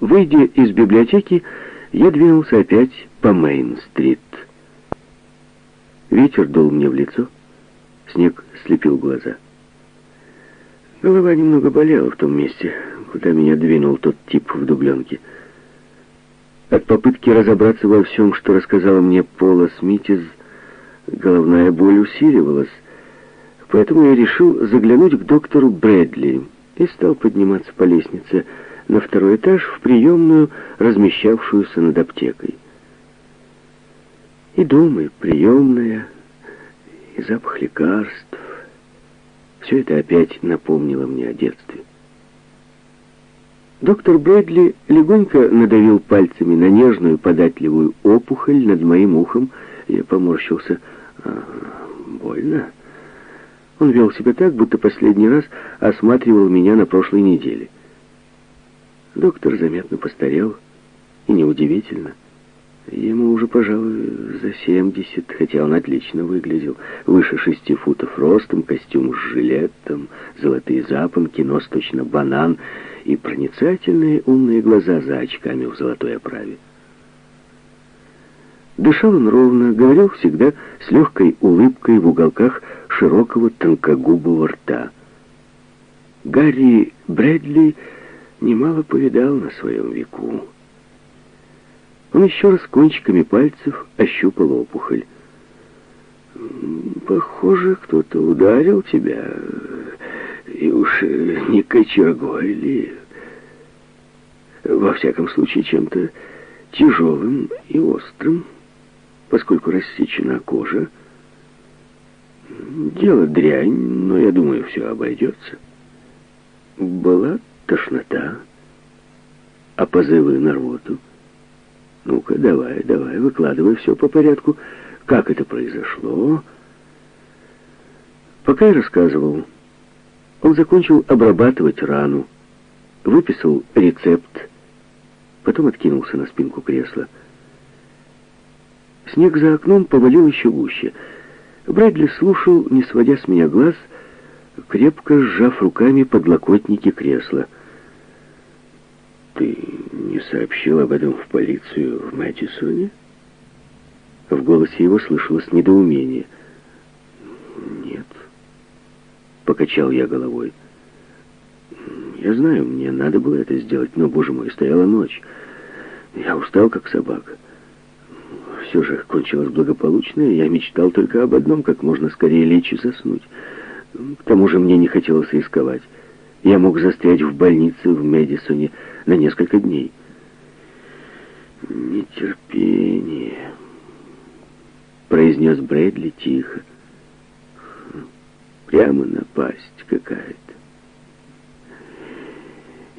Выйдя из библиотеки, я двинулся опять по Мейн-стрит. Ветер дул мне в лицо, снег слепил глаза. Голова немного болела в том месте, куда меня двинул тот тип в дубленке. От попытки разобраться во всем, что рассказала мне Пола Смитиз, головная боль усиливалась, поэтому я решил заглянуть к доктору Брэдли и стал подниматься по лестнице на второй этаж в приемную, размещавшуюся над аптекой. И дом, и приемная, и запах лекарств. Все это опять напомнило мне о детстве. Доктор Брэдли легонько надавил пальцами на нежную податливую опухоль над моим ухом. Я поморщился. А, больно. Он вел себя так, будто последний раз осматривал меня на прошлой неделе. Доктор заметно постарел, и неудивительно. Ему уже, пожалуй, за 70, хотя он отлично выглядел. Выше шести футов ростом, костюм с жилетом, золотые запонки, нос точно банан и проницательные умные глаза за очками в золотой оправе. Дышал он ровно, говорил всегда с легкой улыбкой в уголках широкого тонкогубого рта. Гарри Брэдли немало повидал на своем веку. Он еще раз кончиками пальцев ощупал опухоль. «Похоже, кто-то ударил тебя, и уж не кочергой ли. Во всяком случае, чем-то тяжелым и острым, поскольку рассечена кожа. Дело дрянь, но я думаю, все обойдется. Была тошнота, а позывы на рвоту. Ну-ка, давай, давай, выкладывай все по порядку. Как это произошло? Пока я рассказывал, он закончил обрабатывать рану, выписал рецепт, потом откинулся на спинку кресла. Снег за окном повалил еще гуще. Брэдли слушал, не сводя с меня глаз, крепко сжав руками подлокотники кресла. «Ты не сообщил об этом в полицию в Мэдисоне?» В голосе его слышалось недоумение. «Нет», — покачал я головой. «Я знаю, мне надо было это сделать, но, боже мой, стояла ночь. Я устал, как собака. Все же кончилось благополучно, и я мечтал только об одном, как можно скорее лечь и заснуть». К тому же мне не хотелось рисковать. Я мог застрять в больнице в Медисоне на несколько дней. «Нетерпение», — произнес Брэдли тихо. «Прямо напасть какая-то.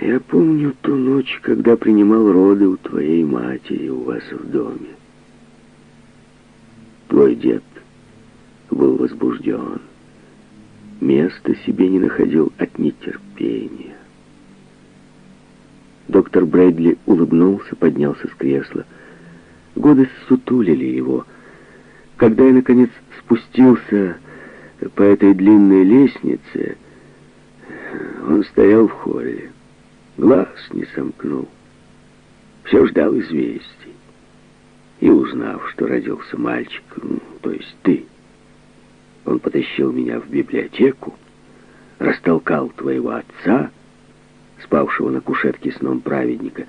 Я помню ту ночь, когда принимал роды у твоей матери у вас в доме. Твой дед был возбужден места себе не находил от нетерпения. Доктор Брэдли улыбнулся, поднялся с кресла. Годы сутулили его. Когда я, наконец, спустился по этой длинной лестнице, он стоял в холле. Глаз не сомкнул. Все ждал известий. И узнав, что родился мальчик, ну, то есть ты, он потащил меня в библиотеку, растолкал твоего отца, спавшего на кушетке сном праведника,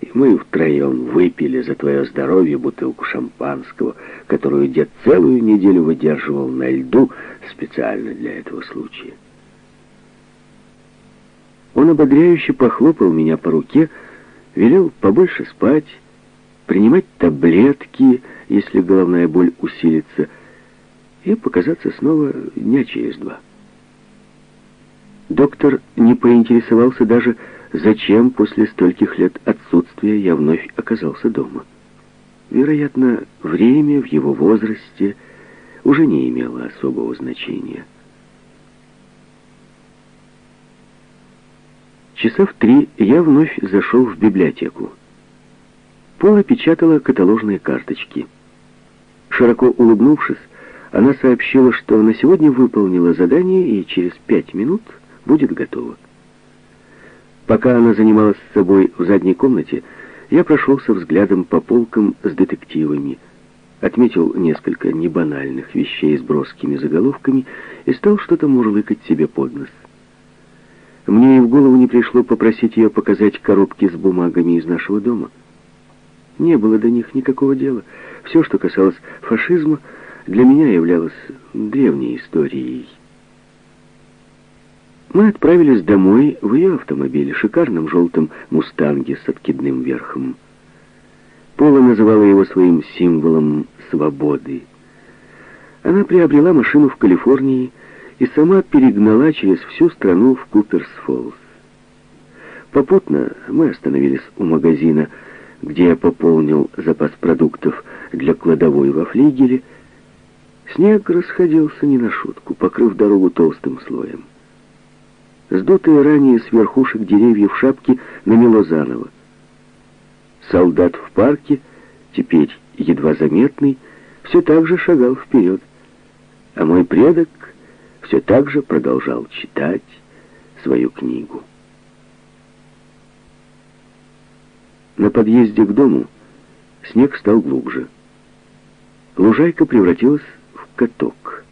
и мы втроем выпили за твое здоровье бутылку шампанского, которую дед целую неделю выдерживал на льду специально для этого случая. Он ободряюще похлопал меня по руке, велел побольше спать, принимать таблетки, если головная боль усилится, и показаться снова дня через два. Доктор не поинтересовался даже, зачем после стольких лет отсутствия я вновь оказался дома. Вероятно, время в его возрасте уже не имело особого значения. Часа в три я вновь зашел в библиотеку. Пола печатала каталожные карточки. Широко улыбнувшись, она сообщила, что на сегодня выполнила задание и через пять минут будет готова. Пока она занималась собой в задней комнате, я прошелся взглядом по полкам с детективами, отметил несколько небанальных вещей с броскими заголовками и стал что-то мурлыкать себе под нос. Мне и в голову не пришло попросить ее показать коробки с бумагами из нашего дома. Не было до них никакого дела. Все, что касалось фашизма, для меня являлось древней историей. Мы отправились домой в ее автомобиле, шикарном желтом «Мустанге» с откидным верхом. Пола называла его своим символом свободы. Она приобрела машину в Калифорнии и сама перегнала через всю страну в Куперс-Фоллс. Попутно мы остановились у магазина, где я пополнил запас продуктов для кладовой во флигеле. Снег расходился не на шутку, покрыв дорогу толстым слоем. Сдутые ранее с верхушек деревьев шапки намело заново. Солдат в парке, теперь едва заметный, все так же шагал вперед, а мой предок все так же продолжал читать свою книгу. На подъезде к дому снег стал глубже. Лужайка превратилась в каток.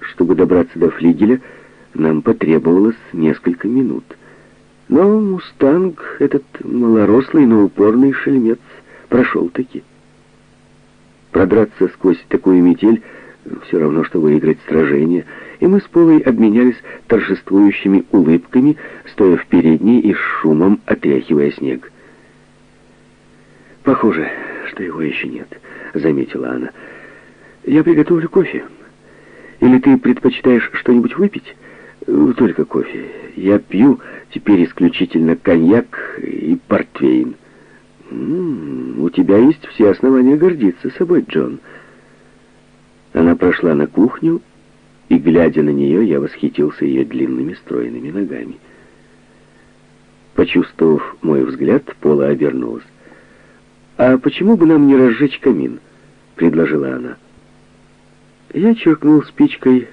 Чтобы добраться до флигеля, нам потребовалось несколько минут. Но «Мустанг», этот малорослый, но упорный шельмец, прошел-таки. Продраться сквозь такую метель все равно, что выиграть сражение, и мы с Полой обменялись торжествующими улыбками, стоя в передней и с шумом отряхивая снег. «Похоже, что его еще нет», — заметила она. «Я приготовлю кофе. Или ты предпочитаешь что-нибудь выпить?» Только кофе. Я пью теперь исключительно коньяк и портвейн. М -м, у тебя есть все основания гордиться собой, Джон. Она прошла на кухню, и, глядя на нее, я восхитился ее длинными стройными ногами. Почувствовав мой взгляд, Пола обернулась. «А почему бы нам не разжечь камин?» — предложила она. Я черкнул спичкой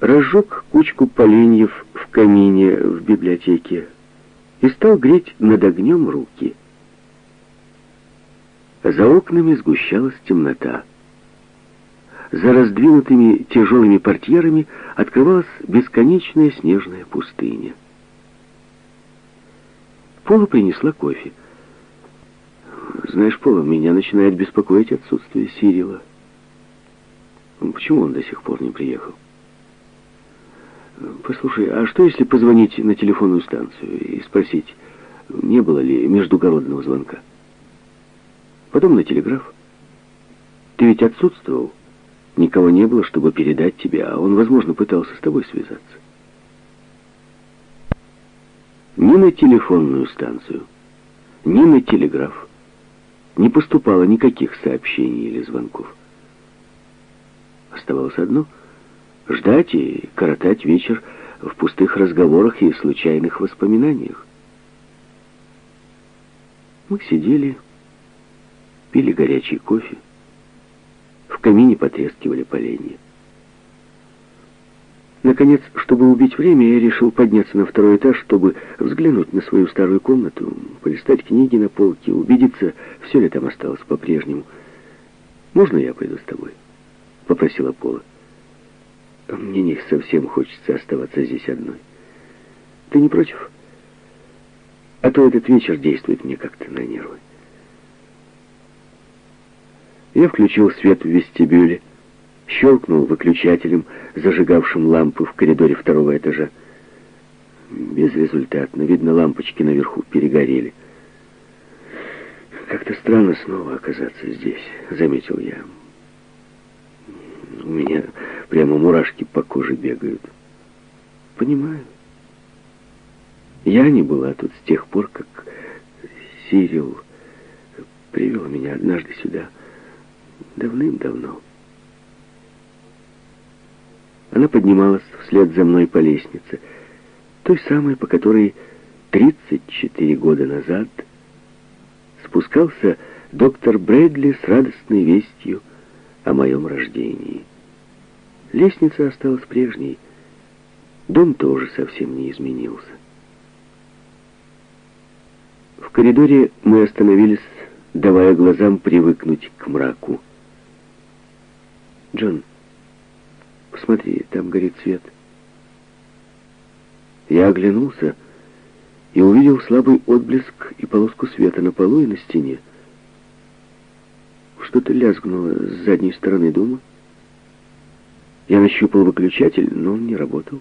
разжег кучку поленьев в камине в библиотеке и стал греть над огнем руки. За окнами сгущалась темнота. За раздвинутыми тяжелыми портьерами открывалась бесконечная снежная пустыня. Пола принесла кофе. «Знаешь, Пола, меня начинает беспокоить отсутствие Сирила. Почему он до сих пор не приехал?» Послушай, а что если позвонить на телефонную станцию и спросить, не было ли междугородного звонка? Потом на телеграф. Ты ведь отсутствовал. Никого не было, чтобы передать тебе, а он, возможно, пытался с тобой связаться. Ни на телефонную станцию, ни на телеграф не поступало никаких сообщений или звонков. Оставалось одно — ждать и коротать вечер в пустых разговорах и случайных воспоминаниях. Мы сидели, пили горячий кофе, в камине потрескивали поленья. Наконец, чтобы убить время, я решил подняться на второй этаж, чтобы взглянуть на свою старую комнату, полистать книги на полке, убедиться, все ли там осталось по-прежнему. «Можно я пойду с тобой?» — попросила Пола. Мне не совсем хочется оставаться здесь одной. Ты не против? А то этот вечер действует мне как-то на нервы. Я включил свет в вестибюле, щелкнул выключателем, зажигавшим лампы в коридоре второго этажа. Безрезультатно. Видно, лампочки наверху перегорели. Как-то странно снова оказаться здесь, заметил я. У меня прямо мурашки по коже бегают. Понимаю. Я не была тут с тех пор, как Сирил привел меня однажды сюда, давным-давно. Она поднималась вслед за мной по лестнице, той самой, по которой 34 года назад спускался доктор Брэдли с радостной вестью о моем рождении. Лестница осталась прежней. Дом тоже совсем не изменился. В коридоре мы остановились, давая глазам привыкнуть к мраку. «Джон, посмотри, там горит свет». Я оглянулся и увидел слабый отблеск и полоску света на полу и на стене. Что-то лязгнуло с задней стороны дома. Я нащупал выключатель, но он не работал.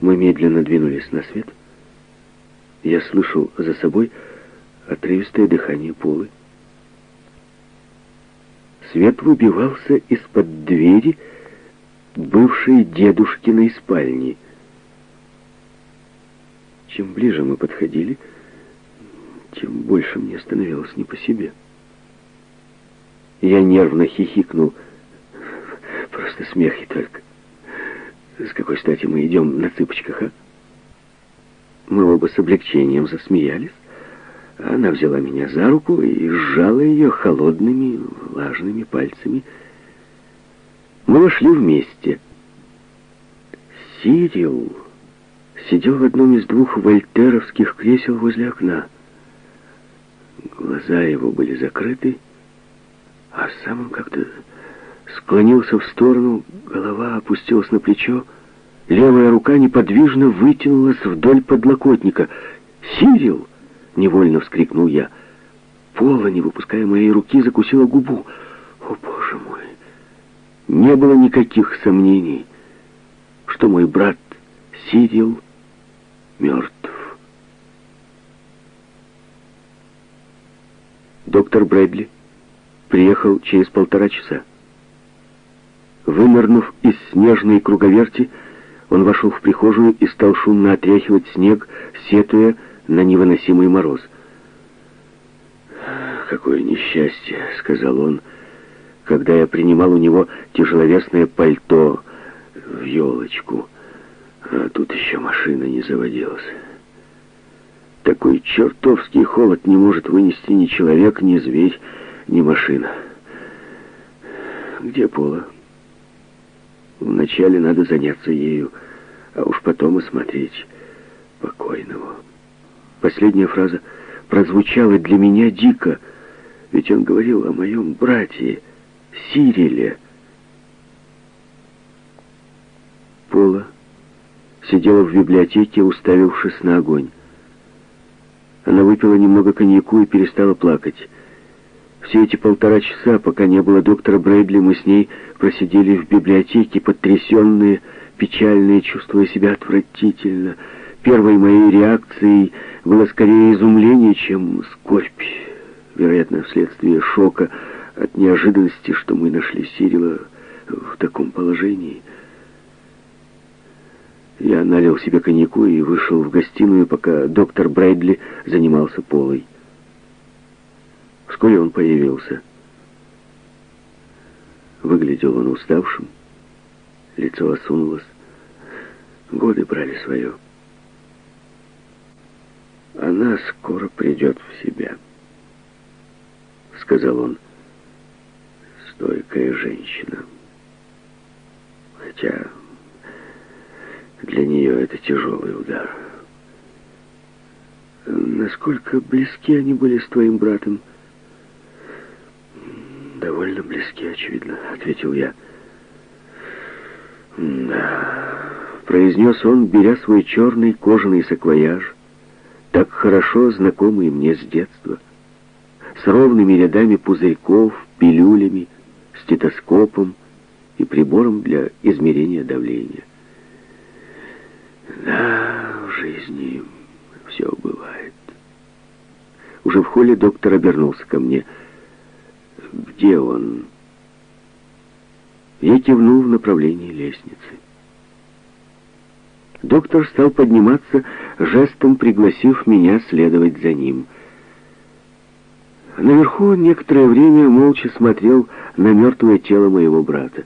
Мы медленно двинулись на свет. Я слышал за собой отрывистое дыхание Полы. Свет выбивался из-под двери бывшей дедушкиной спальни. Чем ближе мы подходили, тем больше мне становилось не по себе. Я нервно хихикнул. Просто смех и только. С какой стати мы идем на цыпочках, а? Мы оба с облегчением засмеялись. Она взяла меня за руку и сжала ее холодными, влажными пальцами. Мы вошли вместе. Сирил сидел в одном из двух вольтеровских кресел возле окна. Глаза его были закрыты, а сам он как-то склонился в сторону, голова опустилась на плечо, левая рука неподвижно вытянулась вдоль подлокотника. «Сирил!» — невольно вскрикнул я. Пола, не выпуская моей руки, закусила губу. «О, Боже мой!» Не было никаких сомнений, что мой брат Сирил мертв. Доктор Брэдли приехал через полтора часа. Вынырнув из снежной круговерти, он вошел в прихожую и стал шумно отряхивать снег, сетуя на невыносимый мороз. «Какое несчастье!» — сказал он, когда я принимал у него тяжеловесное пальто в елочку. А тут еще машина не заводилась. Такой чертовский холод не может вынести ни человек, ни зверь, ни машина. Где Пола? Вначале надо заняться ею, а уж потом осмотреть покойного. Последняя фраза прозвучала для меня дико, ведь он говорил о моем брате Сириле. Пола сидела в библиотеке, уставившись на огонь. Она выпила немного коньяку и перестала плакать. Все эти полтора часа, пока не было доктора Брейдли, мы с ней просидели в библиотеке, потрясенные, печальные, чувствуя себя отвратительно. Первой моей реакцией было скорее изумление, чем скорбь, вероятно, вследствие шока от неожиданности, что мы нашли Сирила в таком положении. Я налил себе коньяку и вышел в гостиную, пока доктор Брейдли занимался полой. Вскоре он появился. Выглядел он уставшим, лицо осунулось. Годы брали свое. «Она скоро придет в себя», — сказал он. «Стойкая женщина. Хотя для нее это тяжелый удар». «Насколько близки они были с твоим братом?» «Довольно близки, очевидно», — ответил я. «Да», — произнес он, беря свой черный кожаный саквояж, так хорошо знакомый мне с детства, с ровными рядами пузырьков, пилюлями, стетоскопом и прибором для измерения давления. Да, в жизни все бывает. Уже в холле доктор обернулся ко мне — где он?» Я кивнул в направлении лестницы. Доктор стал подниматься, жестом пригласив меня следовать за ним. Наверху он некоторое время молча смотрел на мертвое тело моего брата.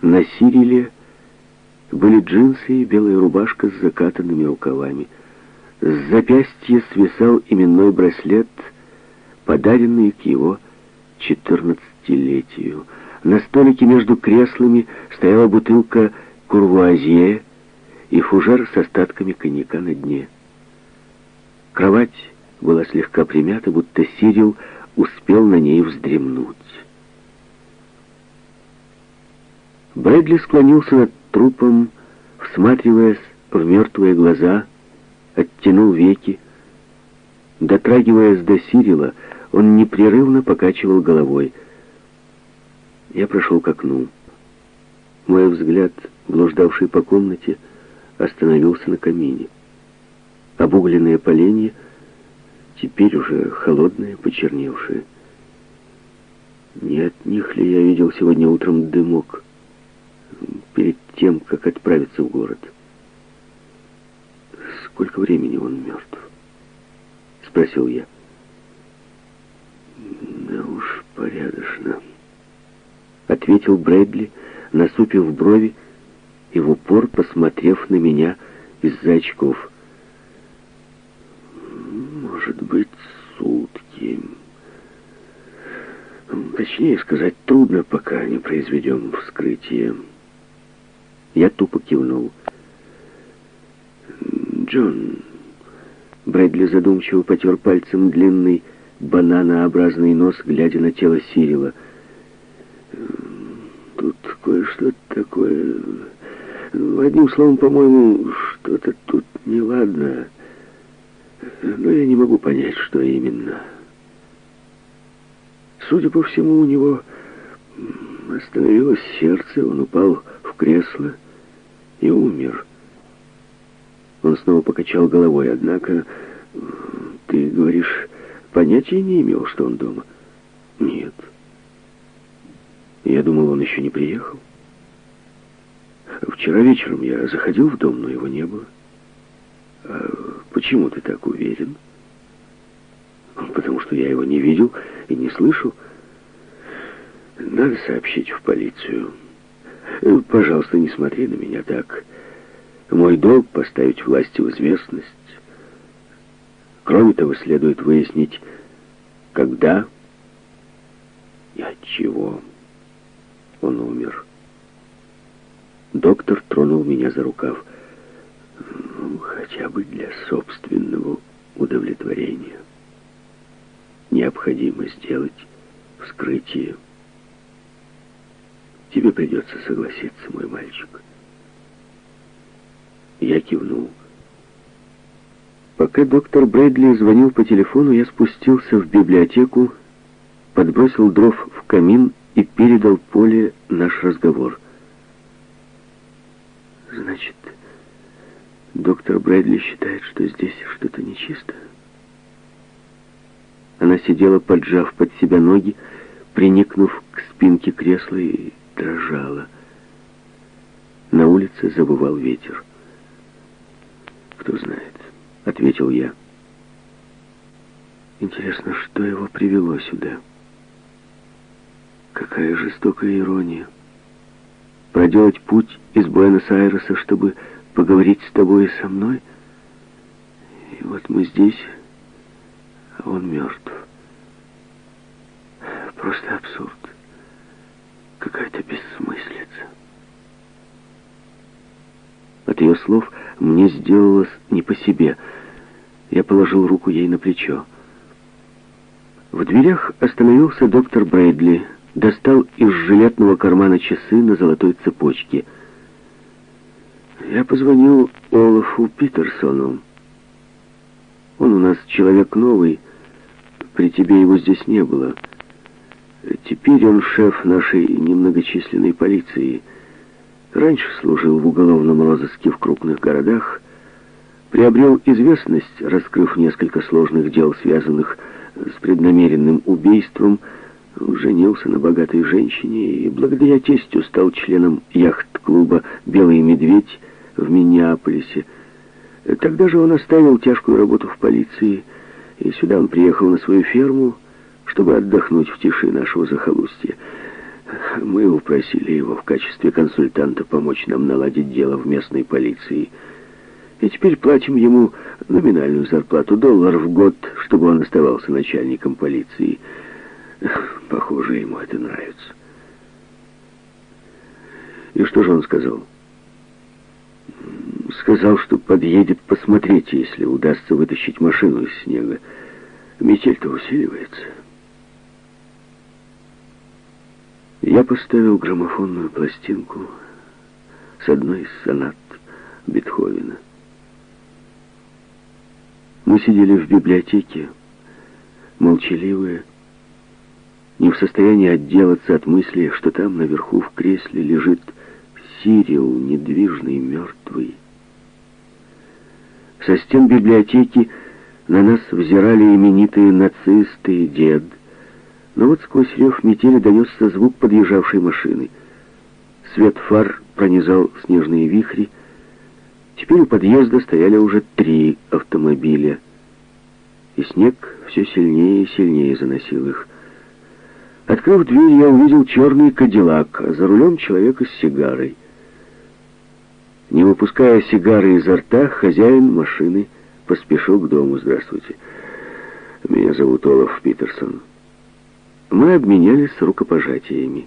На Сириле были джинсы и белая рубашка с закатанными рукавами. С запястья свисал именной браслет — подаренные к его четырнадцатилетию. На столике между креслами стояла бутылка курвуазье и фужер с остатками коньяка на дне. Кровать была слегка примята, будто Сирил успел на ней вздремнуть. Брэдли склонился над трупом, всматриваясь в мертвые глаза, оттянул веки. Дотрагиваясь до Сирила, он непрерывно покачивал головой. Я прошел к окну. Мой взгляд, блуждавший по комнате, остановился на камине. Обугленные поленья, теперь уже холодные, почерневшие. Не от них ли я видел сегодня утром дымок перед тем, как отправиться в город? Сколько времени он мертв? Спросил я. Да уж, порядочно. Ответил Брэдли, насупив брови и в упор посмотрев на меня из-за очков. Может быть, сутки. Точнее сказать, трудно, пока не произведем вскрытие. Я тупо кивнул. Джон... Брэдли задумчиво потер пальцем длинный бананообразный нос, глядя на тело Сирила. Тут кое-что такое... Одним словом, по-моему, что-то тут неладно. Но я не могу понять, что именно. Судя по всему, у него остановилось сердце, он упал в кресло и умер. Он снова покачал головой, однако, ты говоришь, понятия не имел, что он дома? Нет. Я думал, он еще не приехал. Вчера вечером я заходил в дом, но его не было. А почему ты так уверен? Потому что я его не видел и не слышал. Надо сообщить в полицию. Пожалуйста, не смотри на меня так. Мой долг поставить власти в известность. Кроме того, следует выяснить, когда и от чего он умер. Доктор тронул меня за рукав. Ну, хотя бы для собственного удовлетворения. Необходимо сделать вскрытие. Тебе придется согласиться, мой мальчик. Я кивнул. Пока доктор Брэдли звонил по телефону, я спустился в библиотеку, подбросил дров в камин и передал Поле наш разговор. Значит, доктор Брэдли считает, что здесь что-то нечисто? Она сидела, поджав под себя ноги, приникнув к спинке кресла и дрожала. На улице забывал ветер. «Кто знает», — ответил я. «Интересно, что его привело сюда?» Какая жестокая ирония. Проделать путь из Буэнос-Айреса, чтобы поговорить с тобой и со мной. И вот мы здесь, а он мертв. Просто абсурд. Какая-то бессмыслица. От ее слов мне сделалось не по себе. Я положил руку ей на плечо. В дверях остановился доктор Брейдли, достал из жилетного кармана часы на золотой цепочке. Я позвонил Олафу Питерсону. Он у нас человек новый, при тебе его здесь не было. Теперь он шеф нашей немногочисленной полиции. Раньше служил в уголовном розыске в крупных городах, приобрел известность, раскрыв несколько сложных дел, связанных с преднамеренным убийством, женился на богатой женщине и благодаря тестю стал членом яхт-клуба «Белый медведь» в Миннеаполисе. Тогда же он оставил тяжкую работу в полиции, и сюда он приехал на свою ферму, чтобы отдохнуть в тиши нашего захолустья. Мы упросили его в качестве консультанта помочь нам наладить дело в местной полиции. И теперь платим ему номинальную зарплату доллар в год, чтобы он оставался начальником полиции. Похоже, ему это нравится. И что же он сказал? Сказал, что подъедет посмотреть, если удастся вытащить машину из снега. Метель-то усиливается. Я поставил граммофонную пластинку с одной из сонат Бетховена. Мы сидели в библиотеке, молчаливые, не в состоянии отделаться от мысли, что там наверху в кресле лежит Сирил, недвижный, мертвый. Со стен библиотеки на нас взирали именитые нацисты и дед. Но вот сквозь рев метели донесся звук подъезжавшей машины. Свет фар пронизал снежные вихри. Теперь у подъезда стояли уже три автомобиля. И снег все сильнее и сильнее заносил их. Открыв дверь, я увидел черный кадиллак, а за рулем человека с сигарой. Не выпуская сигары изо рта, хозяин машины поспешил к дому. «Здравствуйте. Меня зовут Олаф Питерсон». Мы обменялись рукопожатиями.